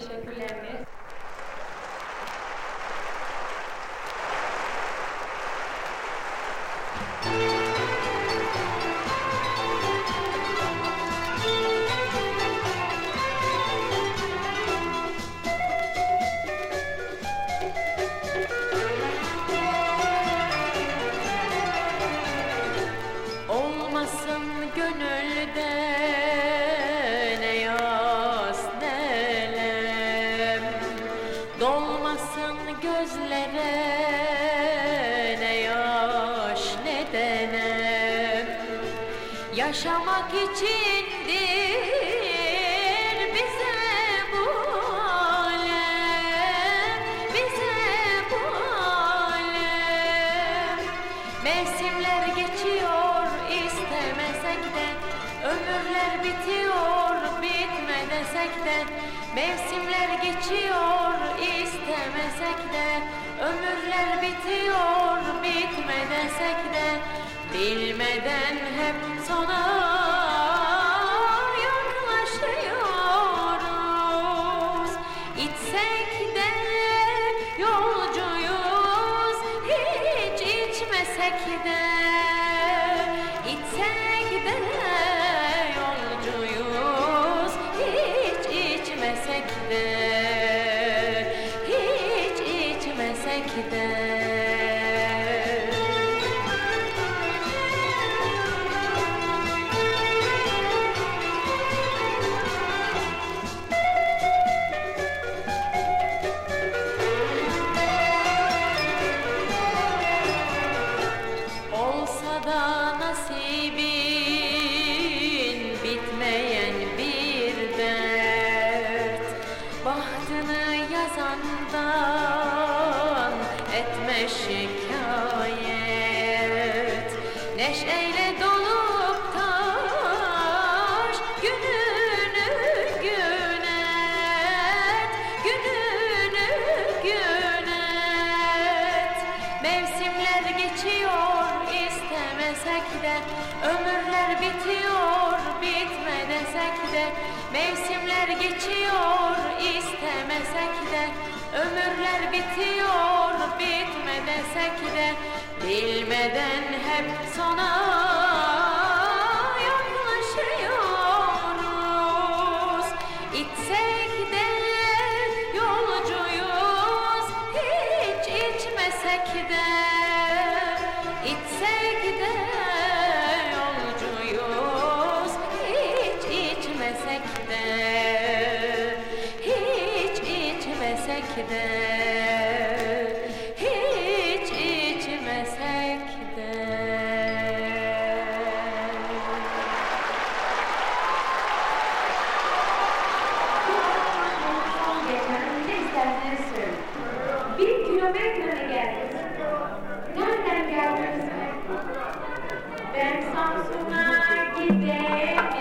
teşekkürlerimiz. Olmasın gönülde Dolmasın gözlere ne yaş ne denem Yaşamak içindir bize bu alem Bize bu alem. Mevsimler geçiyor istemesek de Ömürler bitiyor bitme desek de Mevsimler geçiyor istemesek de Ömürler bitiyor bitme desek de. Bilmeden hep sona yaklaşıyoruz. İçsek de yolcuyuz hiç içmesek de. İçsek de etme şikayet. Neşeyle dolup taş gününü gün et Gününü gün et Mevsimler geçiyor istemesek de Ömürler bitiyor bitme desek de. Mevsimler geçiyor istemesek de Ömürler bitiyor bitme desek de Bilmeden hep sona yaklaşıyoruz. İçsek de yolcuyuz hiç içmesek de. İçsek de yolcuyuz hiç içmesek de. Hiç içmesek de Thank you. them